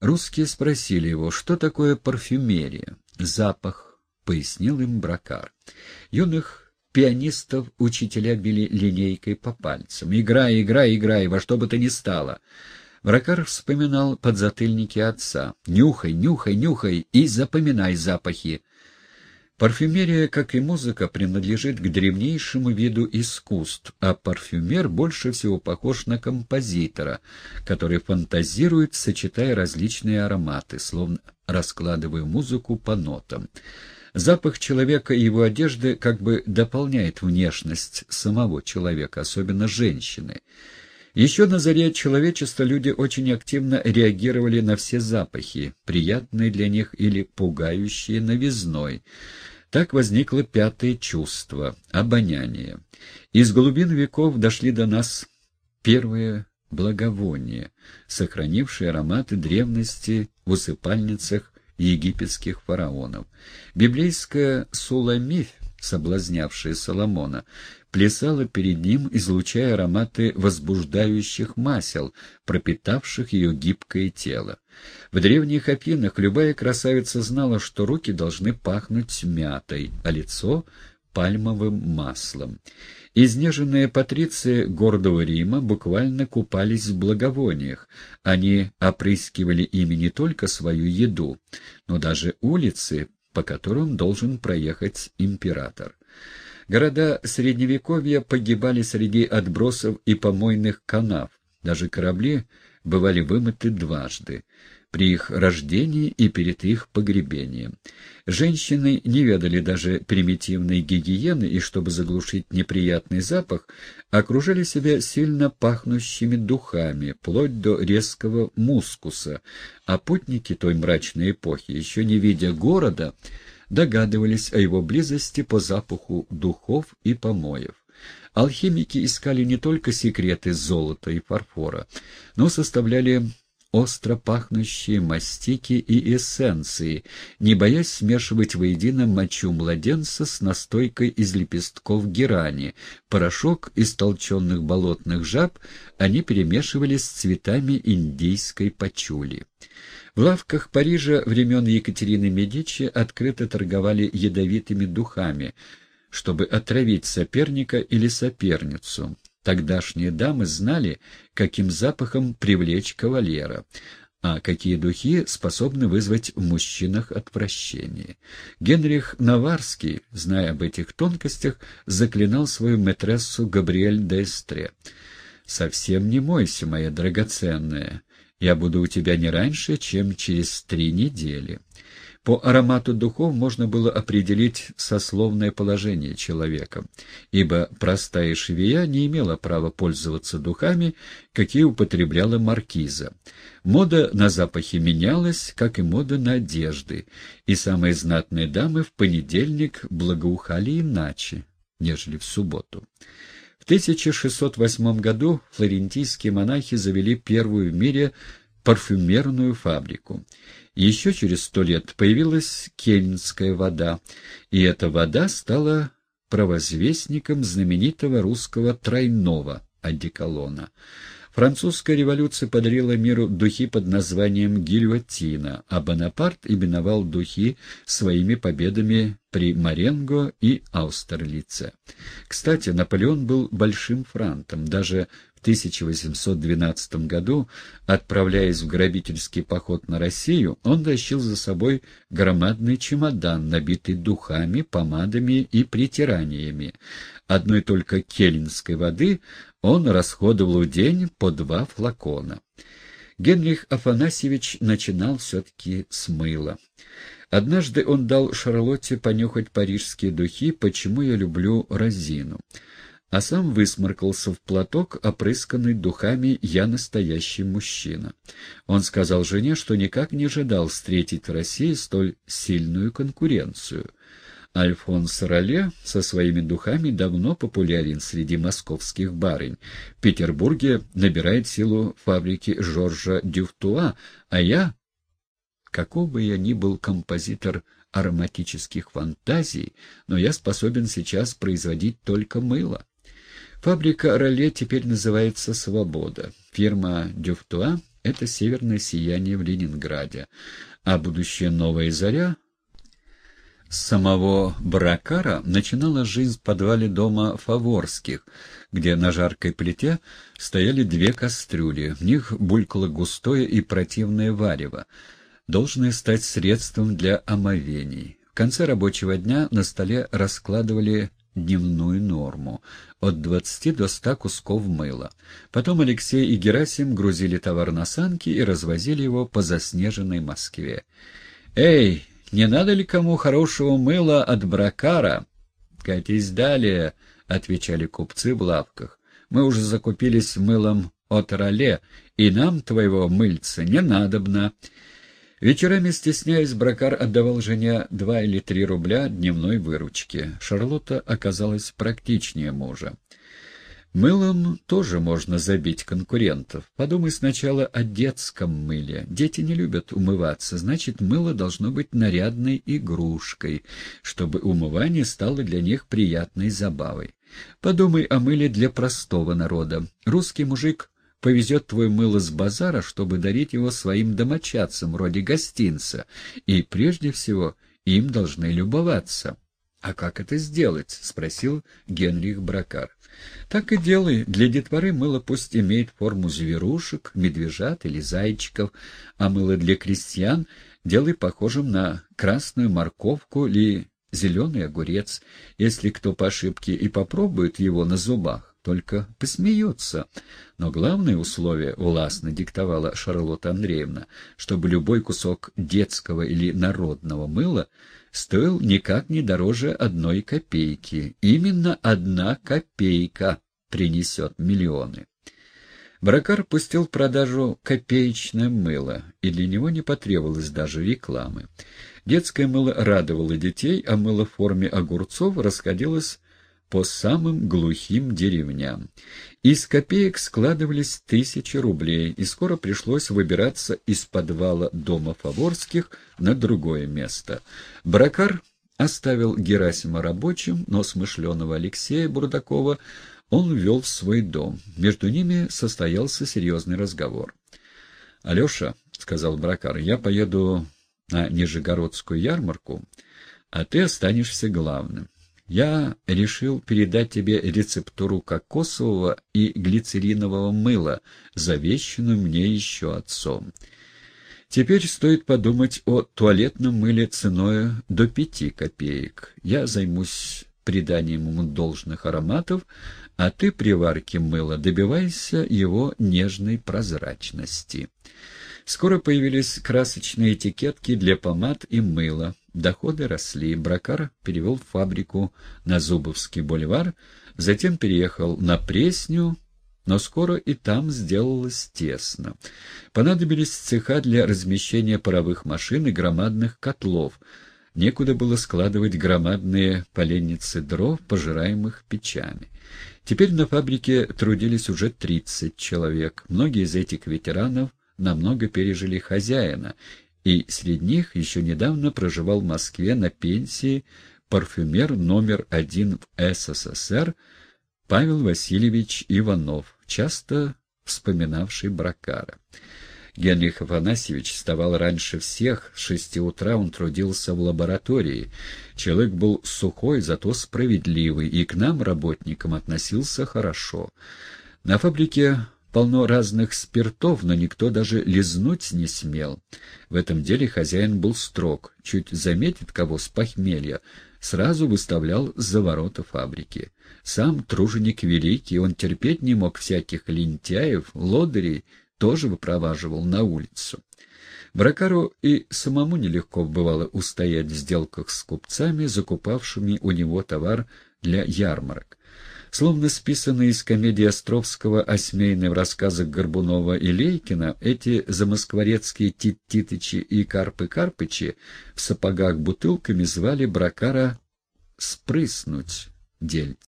Русские спросили его, что такое парфюмерия, запах, пояснил им Бракар. Юных пианистов учителя били линейкой по пальцам. «Играй, играй, играй, во что бы то ни стало!» Бракар вспоминал подзатыльники отца. «Нюхай, нюхай, нюхай и запоминай запахи!» Парфюмерия, как и музыка, принадлежит к древнейшему виду искусств, а парфюмер больше всего похож на композитора, который фантазирует, сочетая различные ароматы, словно раскладывая музыку по нотам. Запах человека и его одежды как бы дополняет внешность самого человека, особенно женщины. Еще на заре человечества люди очень активно реагировали на все запахи, приятные для них или пугающие новизной. Так возникло пятое чувство — обоняние. Из глубин веков дошли до нас первые благовония, сохранившие ароматы древности в усыпальницах египетских фараонов. Библейская Суламифь, соблазнявшая Соломона, плясала перед ним, излучая ароматы возбуждающих масел, пропитавших ее гибкое тело. В древних Афинах любая красавица знала, что руки должны пахнуть мятой, а лицо — пальмовым маслом. Изнеженные патриции гордого Рима буквально купались в благовониях. Они опрыскивали ими не только свою еду, но даже улицы, по которым должен проехать император. Города Средневековья погибали среди отбросов и помойных канав. Даже корабли бывали вымыты дважды при их рождении и перед их погребением. Женщины не ведали даже примитивной гигиены и, чтобы заглушить неприятный запах, окружали себя сильно пахнущими духами, вплоть до резкого мускуса, а путники той мрачной эпохи, еще не видя города, догадывались о его близости по запаху духов и помоев. Алхимики искали не только секреты золота и фарфора, но составляли остро пахнущие мастики и эссенции, не боясь смешивать воедино мочу младенца с настойкой из лепестков герани, порошок из толченных болотных жаб они перемешивали с цветами индийской пачули. В лавках Парижа времен Екатерины Медичи открыто торговали ядовитыми духами, чтобы отравить соперника или соперницу. Тогдашние дамы знали, каким запахом привлечь кавалера, а какие духи способны вызвать в мужчинах отвращение. Генрих Наварский, зная об этих тонкостях, заклинал свою метрессу Габриэль де Эстре. «Совсем не мойся, моя драгоценная, я буду у тебя не раньше, чем через три недели». По аромату духов можно было определить сословное положение человека, ибо простая швея не имела права пользоваться духами, какие употребляла маркиза. Мода на запахи менялась, как и мода на одежды, и самые знатные дамы в понедельник благоухали иначе, нежели в субботу. В 1608 году флорентийские монахи завели первую в мире парфюмерную фабрику. Еще через сто лет появилась кельнская вода, и эта вода стала провозвестником знаменитого русского тройного одеколона. Французская революция подарила миру духи под названием гильотина, а Бонапарт именовал духи своими победами при Маренго и Аустерлице. Кстати, Наполеон был большим франтом, даже 1812 году, отправляясь в грабительский поход на Россию, он тащил за собой громадный чемодан, набитый духами, помадами и притираниями. Одной только кельнской воды он расходовал в день по два флакона. Генрих Афанасьевич начинал все-таки с мыла. Однажды он дал Шарлотте понюхать парижские духи «Почему я люблю розину» а сам высморкался в платок, опрысканный духами «Я настоящий мужчина». Он сказал жене, что никак не ожидал встретить в России столь сильную конкуренцию. Альфонс Роле со своими духами давно популярен среди московских барынь. В Петербурге набирает силу фабрики Жоржа Дюфтуа, а я, каков бы я ни был композитор ароматических фантазий, но я способен сейчас производить только мыло. Фабрика «Роле» теперь называется «Свобода». Фирма «Дюфтуа» — это северное сияние в Ленинграде, а будущая новая заря самого Бракара начинала жизнь в подвале дома Фаворских, где на жаркой плите стояли две кастрюли, в них булькало густое и противное варево, должное стать средством для омовений. В конце рабочего дня на столе раскладывали дневную норму — от 20 до 100 кусков мыла. Потом Алексей и Герасим грузили товар на санки и развозили его по заснеженной Москве. «Эй, не надо ли кому хорошего мыла от бракара? — Катись далее, — отвечали купцы в лавках. — Мы уже закупились мылом от роле, и нам твоего мыльца не надобно. Вечерами, стесняясь, бракар отдавал жене два или три рубля дневной выручки. Шарлотта оказалась практичнее мужа. Мылом тоже можно забить конкурентов. Подумай сначала о детском мыле. Дети не любят умываться, значит, мыло должно быть нарядной игрушкой, чтобы умывание стало для них приятной забавой. Подумай о мыле для простого народа. Русский мужик повезет твой мыло с базара, чтобы дарить его своим домочадцам, вроде гостинца, и прежде всего им должны любоваться. «А как это сделать?» — спросил Генрих Бракар. «Так и делай. Для детворы мыло пусть имеет форму зверушек, медвежат или зайчиков, а мыло для крестьян делай похожим на красную морковку или зеленый огурец. Если кто по ошибке и попробует его на зубах, только посмеются. Но главное условие властно диктовала Шарлотта Андреевна, чтобы любой кусок детского или народного мыла стоил никак не дороже одной копейки. Именно одна копейка принесет миллионы. Бракар пустил в продажу копеечное мыло, и для него не потребовалось даже рекламы. Детское мыло радовало детей, а мыло в форме огурцов расходилось по самым глухим деревням. Из копеек складывались тысячи рублей, и скоро пришлось выбираться из подвала дома Фаворских на другое место. Бракар оставил Герасима рабочим, но смышленого Алексея Бурдакова он ввел в свой дом. Между ними состоялся серьезный разговор. — Алеша, — сказал Бракар, — я поеду на Нижегородскую ярмарку, а ты останешься главным. Я решил передать тебе рецептуру кокосового и глицеринового мыла, завещанную мне еще отцом. Теперь стоит подумать о туалетном мыле ценой до пяти копеек. Я займусь приданием ему должных ароматов, а ты при варке мыла добивайся его нежной прозрачности. Скоро появились красочные этикетки для помад и мыла. Доходы росли. Бракар перевел фабрику на Зубовский бульвар, затем переехал на Пресню, но скоро и там сделалось тесно. Понадобились цеха для размещения паровых машин и громадных котлов. Некуда было складывать громадные поленницы дров, пожираемых печами. Теперь на фабрике трудились уже 30 человек. Многие из этих ветеранов намного пережили хозяина и среди них еще недавно проживал в Москве на пенсии парфюмер номер один в СССР Павел Васильевич Иванов, часто вспоминавший Бракара. Генрих Афанасьевич вставал раньше всех, с шести утра он трудился в лаборатории. Человек был сухой, зато справедливый, и к нам, работникам, относился хорошо. На фабрике полно разных спиртов, но никто даже лизнуть не смел. В этом деле хозяин был строг, чуть заметит кого с похмелья, сразу выставлял за ворота фабрики. Сам труженик великий, он терпеть не мог всяких лентяев, лодырей, тоже выпроваживал на улицу. Бракару и самому нелегко бывало устоять в сделках с купцами, закупавшими у него товар для ярмарок. Словно списанные из комедии Островского осмейны в рассказах Горбунова и Лейкина, эти замоскворецкие Тит-Титычи и Карпы-Карпычи в сапогах бутылками звали Бракара «спрыснуть» дельце.